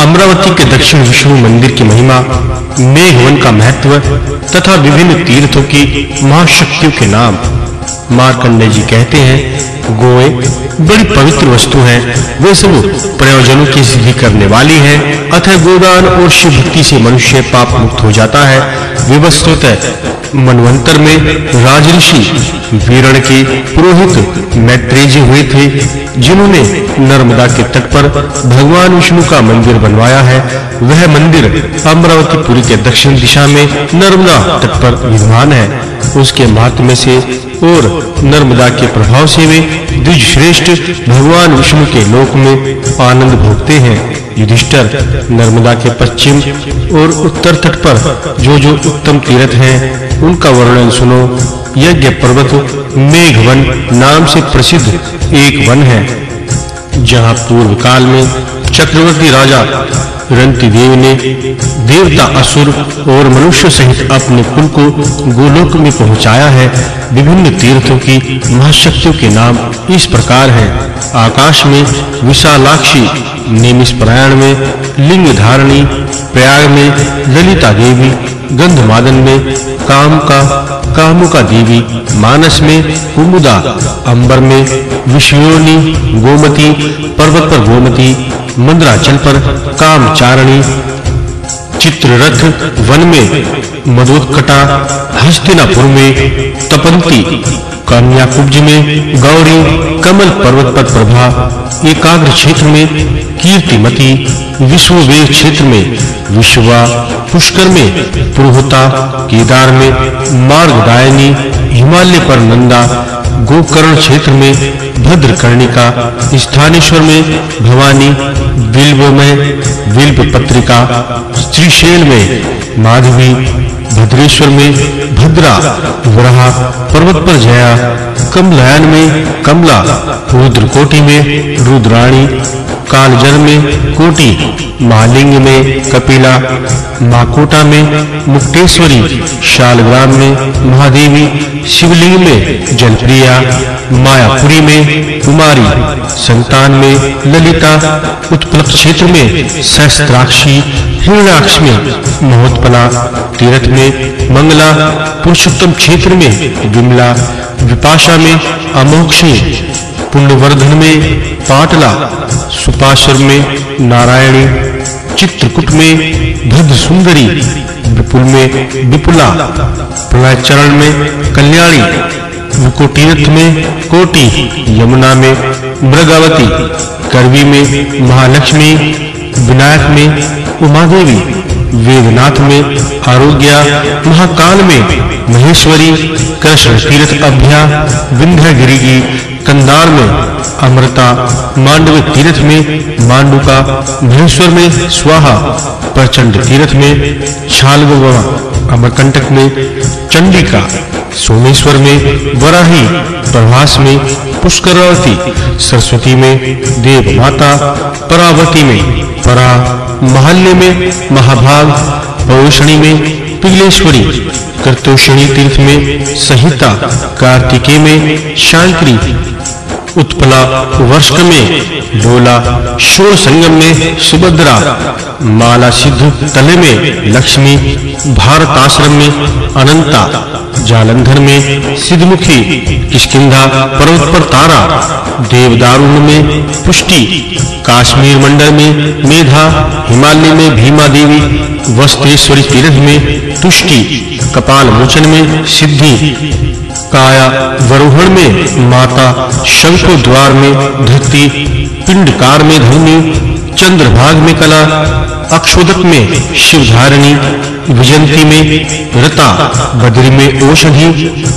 अमरावती के दक्षिण विष्णु मंदिर की महिमा, मेघवन का महत्व तथा विभिन्न तीर्थों की महाशक्तियों के नाम। मार्कंडेय जी कहते हैं, गोए, बड़ी पवित्र वस्तु है। वे सब प्रयोजनों की सिद्धि करने वाली है। अतः गोदान और शिव भक्ति से मनुष्य पाप मुक्त हो जाता है। विवस्तुतः मनवंतर में राजऋषि वीरण के पुरोहित मैत्रेय हुए थे, जिन्होंने नर्मदा के तट पर भगवान विष्णु का मंदिर बनवाया है। वह मंदिर अमरावतीपुरी के दक्षिण दिशा में नर्मदा तट पर विद्यमान है। उसके महात्म्य से और नर्मदा के प्रभाव से वे द्विज श्रेष्ठ भगवान विष्णु के लोक में आनंद भोगते हैं। युधिष्ठिर नर्मदा के पश्चिम और उत्तर तट पर जो जो उत्तम तीर्थ हैं, उनका वर्णन सुनो। यज्ञ पर्वत, मेघवन नाम से प्रसिद्ध एक वन है, जहाँ पूर्व काल में चक्रवर्ती राजा रंति देव ने देवता असुर और मनुष्य सहित अपने कुल को गोलोक में पहुँचाया है। विभिन्न तीर्थों की महाशक्तियों के नाम इस प्रकार हैं। आकाश में विशालाक्षी नेमिष प्रयाण में, लिंग धारणी, प्रयाग में, ललिता देवी, गंधमादन में, काम का, कामुका देवी, मानस में, कुमुदा, अंबर में विष्णुनी गोमती, पर्वत पर गोमती, मंद्राचल पर कामचारणी, चित्ररथ, वन में मधुकटा, हस्तिनापुर में तपंती कन्याकुब्ज में गौरी कमल पर्वत पर प्रभा, एकाग्र क्षेत्र में कीर्तिमती, विश्ववेद क्षेत्र में विश्वा, पुष्कर में पुरोहता, केदार में मार्गदायनी, हिमालय पर नंदा, गोकर्ण क्षेत्र में भद्रकर्णिका, स्थानेश्वर में भवानी बिल्व में बिल्व पत्रिका श्रीशैल में माधवी भद्रेश्वर में भद्रा, वराह, पर्वत पर जया, कमलायन में कमला, रुद्रकोटि में रुद्राणी कालजल में कोटि, महालिंग में कपिला, माकोटा में मुक्तेश्वरी, शालग्राम में महादेवी, शिवलिंग में जलप्रिया, मायापुरी में कुमारी, संतान में ललिता उत्पल क्षेत्र में सहस्त्राक्षी हिरण्याक्ष में महोत्पला तीर्थ में मंगला, पुरुषोत्तम क्षेत्र में विमला विपाशा में अमोक्षी पुण्यवर्धन में पाटला सुपाशर में नारायणी चित्रकूट में भद्र सुंदरी विपुल में विपुला प्रलय चरण में कल्याणी विकोटीरथ में कोटि यमुना में मृगावती करवी में महालक्ष्मी विनायक में उमा देवी वेदनाथ में, आरोग्य, महाकाल में, महेश्वरी, कृष्ण तीर्थ अभ्या, विंध्यगिरी की कंदार में, अमृता, मांडव तीर्थ में, मांडुका, महेश्वर में, स्वाहा, प्रचंड तीर्थ में छालगवा अमरकंटक में, चंडिका सोमेश्वर में, वराही, प्रभास में, पुष्करावती, सरस्वती में देव माता परावती में, परा, महल्ले में, महाभाग, पौषणी में पिगलेश्वरी कर्तोषणी तीर्थ में, संहिता, कार्तिके में शांकरी उत्पला वर्ष में, डोला, शोर संगम में, सुभद्रा, माला सिद्ध तले में, लक्ष्मी भारत आश्रम में अनंता, जालंधर में सिद्धमुखी, किष्किंधा पर्वत पर तारा, देवदारुण में पुष्टि, काश्मीर मंडल में मेधा, हिमालय में भीमा देवी वस्तेश्वरी तीर्थ में तुष्टि कपाल मोचन में सिद्धि, काया वरोहण में माता शंको द्वार में धरती, पिंडकार में धरनी चंद्रभाग में कला अक्षोदक में शिवधारिणी विजंती में रता, बद्री में औषधि,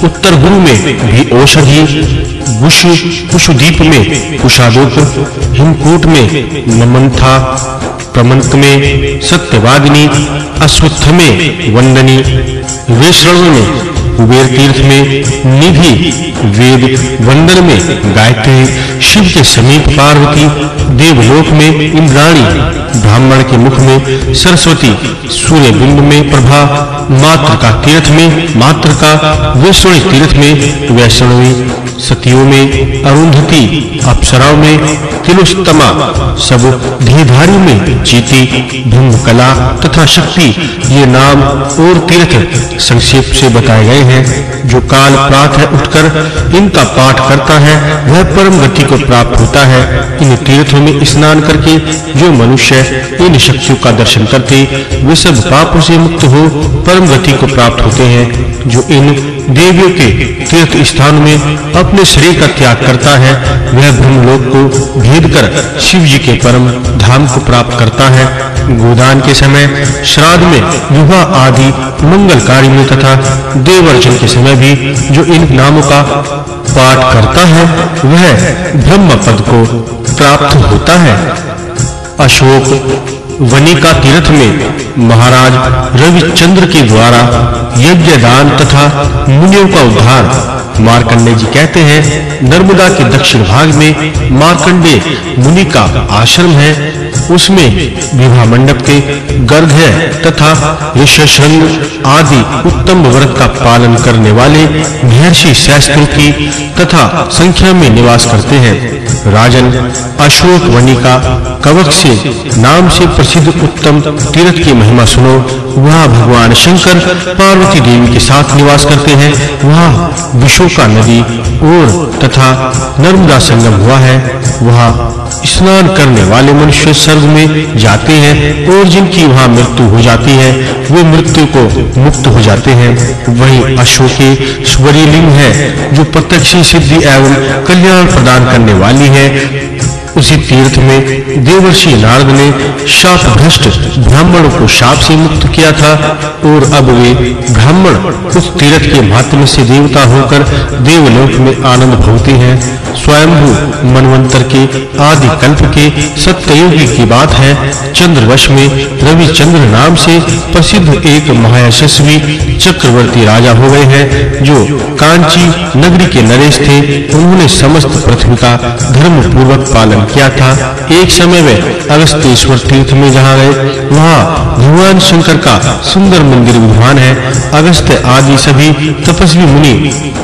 उत्तर गुरु में भी औषधि, गुशु, कुशुदीप में कुशादोप हिमकूट में नमंथा, प्रमंत में सत्यवादिनी, अश्वत्थ में वंदनी वेश्रव में कुबेर तीर्थ में निधि वेद वंदन में गायत्री शिव के समीप पार्वती, देवलोक में इंद्राणी, ब्राह्मण के मुख में सरस्वती सूर्य बिंब में प्रभा मात्र का तीर्थ में मात्र का, वैष्णवी तीर्थ में वैष्णवी, सतियों में अरुंधति, अप्सराओं में तिलोस्तमा सब धीधारी में चीति ब्रह्म कला तथा शक्ति, ये नाम और तीर्थ संक्षेप से बताए गए हैं, जो काल प्रातः उठकर इनका पाठ करता है, वह परम गति को प्राप्त होता है। इन तीर्थों में स्नान करके जो मनुष्य इन शक्तियों का दर्शन करते, वे सब पापों से मुक्त हो परम गति को प्राप्त होते हैं, जो इन देवियों के तीर्थ स्थान में अपने शरीर का त्याग करता है। वह ब्रह्मलोक को भेद कर शिव जी के परम धाम को प्राप्त करता है। गोदान के समय, श्राद्ध में विवाह आदि मंगल कार्य में तथा देवर्जन के समय भी जो इन नामों का पाठ करता है, वह ब्रह्म पद को प्राप्त होता है। अशोक वनिका तीर्थ में महाराज रविचंद्र के द्वारा यज्ञ दान तथा मुनियों का उद्धार मार्कंडे जी कहते हैं, नर्मदा के दक्षिण भाग में मार्कंडे मुनि का आश्रम है, उसमें विवाह मंडप के गर्भ है तथा ऋषशृंग आदि उत्तम व्रत का पालन करने वाले महर्षि शास्त्रों की तथा संख्या में निवास करते हैं। राजन अशोक वनी का कवक से नाम से प्रसिद्ध उत्तम तीर्थ की महिमा सुनो, वहाँ भगवान शंकर पार्वती देवी के साथ निवास करते हैं, वहाँ विशोका नदी और तथा नर्मदा संगम हुआ है। वहाँ स्नान करने वाले मनुष्य स्वर्ग में जाते हैं और जिनकी वहाँ मृत्यु हो जाती है, वे मृत्यु को मुक्त हो जाते हैं। वही अशोकी स्वरीलिंग है, जो प्रत्यक्ष सिद्धि एवं कल्याण प्रदान करने वाली है। उसी तीर्थ में देवर्षि नारद ने शाप भ्रष्ट ब्राह्मणों को शाप से मुक्त किया था और अब वे ब्राह्मण उस तीर्थ के माध्यम से देवता होकर देवलोक में आनंद भोगते हैं। स्वयंभू मनवंतर के आदि कल्प के सत्ययुगी की बात है, चंद्रवश में रविचंद्र नाम से प्रसिद्ध एक महायशस्वी चक्रवर्ती राजा हो गए हैं, जो कांची नगरी के नरेश थे। उन्होंने समस्त पृथ्वी का धर्म पूर्वक पालन किया था? एक समय वे अगस्त्येश्वर तीर्थ में जहाँ गए, वहाँ भगवान शंकर का सुंदर मंदिर विद्यमान है। अगस्त आदि सभी तपस्वी मुनि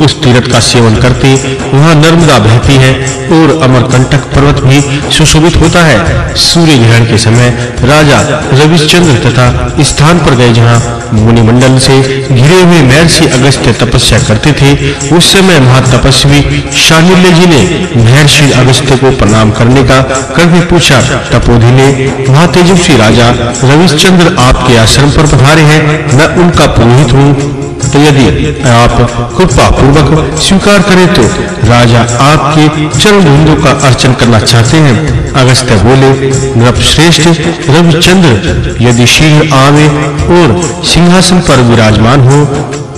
उस तीर्थ का सेवन करते, वहाँ नर्मदा बहती है और अमरकंटक पर्वत भी सुशोभित होता है। सूर्य ग्रहण के समय राजा रविचंद्र तथा स्थान पर गए जहाँ मुनि मंडल से घिरे हुए महर्षि अगस्त्य तपस्या करते थे, उस समय महातपस्वी शानिल्य जी ने महर्षि अगस्त्य को प्रणाम करने का करके पूछा। तपोधि ने वहाँ तेजस्वी राजा रविचंद्र आपके आश्रम पर पधारे हैं। मैं उनका पुरोहित हूँ। तो यदि आप कृपा पूर्वक स्वीकार करें तो राजा आपके चरण बिंदु का अर्चन करना चाहते हैं। अगस्त्य बोले, नृपश्रेष्ठ रविचंद्र यदि शीघ्र आवे और सिंहासन पर विराजमान हो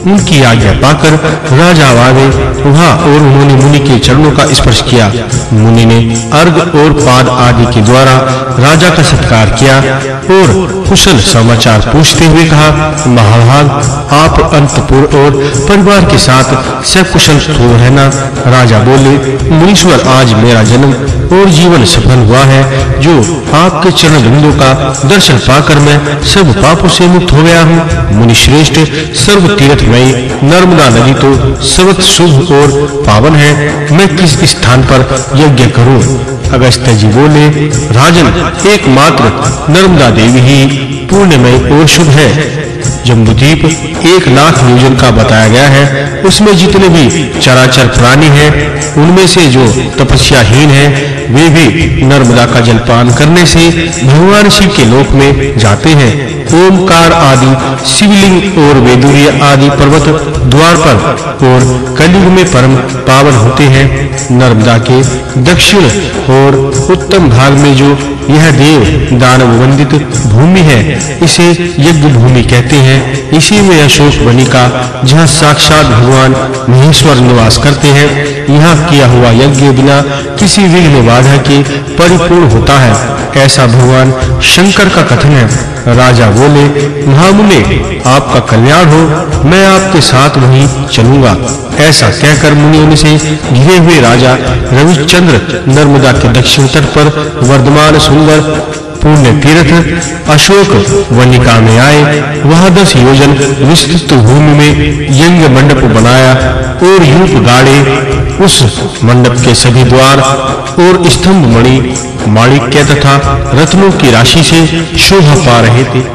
उनकी आज्ञा पाकर राजा आवे वहाँ और उन्होंने मुनि के चरणों का स्पर्श किया। मुनि ने अर्घ और पाद आदि के द्वारा राजा का सत्कार किया और कुशल समाचार पूछते हुए कहा, महाभाग, आप अंतपुर और परिवार के साथ सकुशल तो रहना। राजा बोले, मुनीश्वर, आज मेरा जन्म और जीवन सफल हुआ है, जो आपके चरण बिंदु का दर्शन पाकर मैं सब पापों से मुक्त हो गया हूँ। मुनि श्रेष्ठ सर्व तीर्थ में नर्मदा नदी तो सर्वत शुभ और पावन है। मैं किस स्थान पर यज्ञ करूँ? अगस्त जी बोले, राजन, एकमात्र नर्मदा देवी ही पुण्यमय और शुभ है। जम्बूद्वीप एक लाख योजन का बताया गया है। उसमें जितने भी चराचर प्राणी हैं, उनमें से जो तपस्याहीन हैं, वे भी नर्मदा का जलपान करने से भगवान शिव के लोक में जाते हैं। ओमकार आदि, शिवलिंग और वेदुरीय आदि पर्वत द्वार पर और कलयुग में परम पावन होते हैं। नर्मदा के दक्षिण और उत्तम भाग में जो यह देव दानव वंदित भूमि है, इसे यज्ञ भूमि कहते हैं। इसी में अशोक बनिका जहाँ साक्षात भगवान महेश्वर निवास करते हैं, यहाँ किया हुआ यज्ञ बिना किसी विघ्न बाधा के परिपूर्ण होता है। ऐसा भगवान शंकर का कथन है। राजा बोले, महामुने, आपका कल्याण हो, मैं आपके साथ वहीं चलूँगा। ऐसा कहकर मुनियों से घिरे हुए राजा रविचंद्र नर्मदा के दक्षिण तट पर वर्धमान सुंदर पुण्य तीर्थ अशोक वनिका में आए। वहाँ दस योजन विस्तृत भूमि में यज्ञ मंडप बनाया और यूप गाड़े उस मंडप के सभी द्वार और स्तंभ मणि माणिक्य तथा रत्नों की राशि से शोभा पा रहे थे।